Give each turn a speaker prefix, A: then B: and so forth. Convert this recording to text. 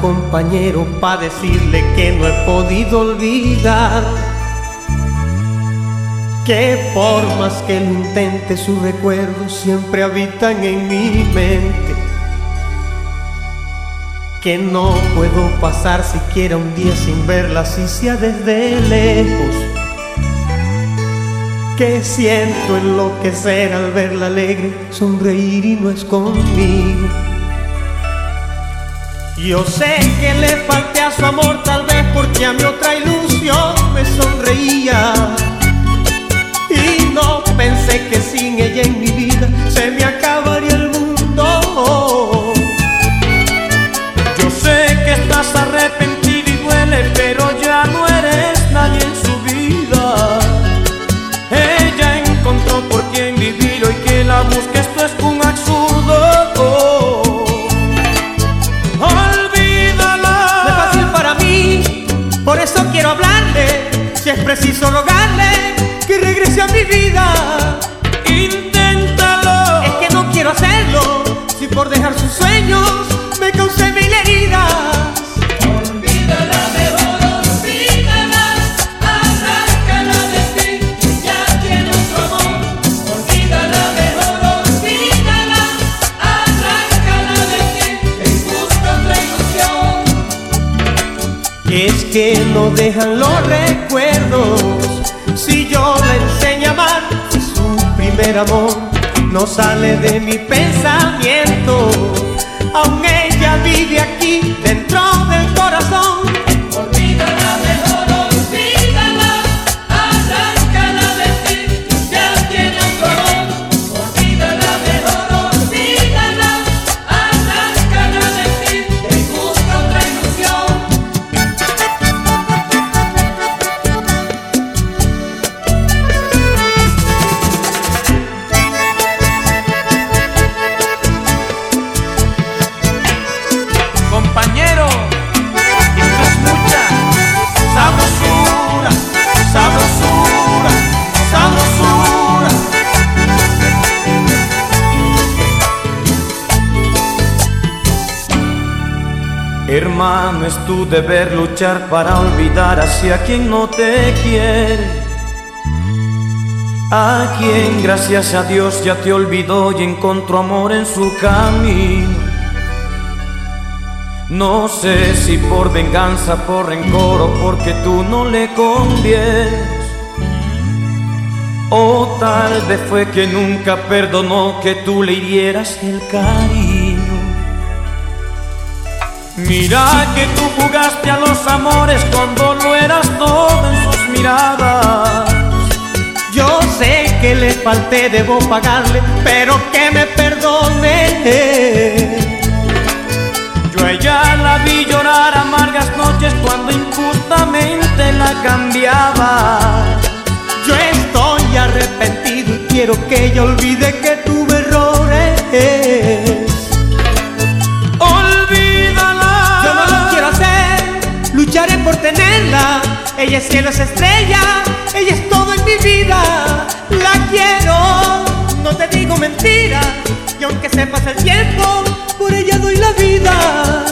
A: compañero para decirle que no he podido olvidar? Que por más que lo intente, sus recuerdos siempre habitan en mi mente. Que no puedo pasar siquiera un día sin verla, así sea desde lejos. Que siento enloquecer al verla alegre, sonreír y no es conmigo. Yo sé que le falté a su amor, tal vez porque a mi otra ilusión me sonreía. Y no pensé que sin ella en mi vida
B: que no
A: dejan los recuerdos. Si yo la enseño a amar, su primer amor no sale de mi pensamiento. Aún ella vive aquí dentro
B: Hermano, es tu deber luchar para olvidar hacia quien no te quiere. A quien gracias a Dios ya te olvidó y encontró amor en su camino. No sé si por venganza, por rencor o porque tú no le convienes. O tal vez fue que nunca perdonó que tú le hirieras el cariño. Mira que tú jugaste a los amores cuando lo eras todo en sus miradas.
A: Yo sé que le falté, debo pagarle, pero que me perdone.
B: Yo a ella la vi llorar amargas noches cuando injustamente la cambiaba.
A: Yo estoy arrepentido y quiero que ella olvide que tuve errores. por tenerla. Ella es cielo, es estrella, ella es todo en mi vida. La quiero, no te digo mentira. Y aunque sepas el tiempo, por ella doy la vida.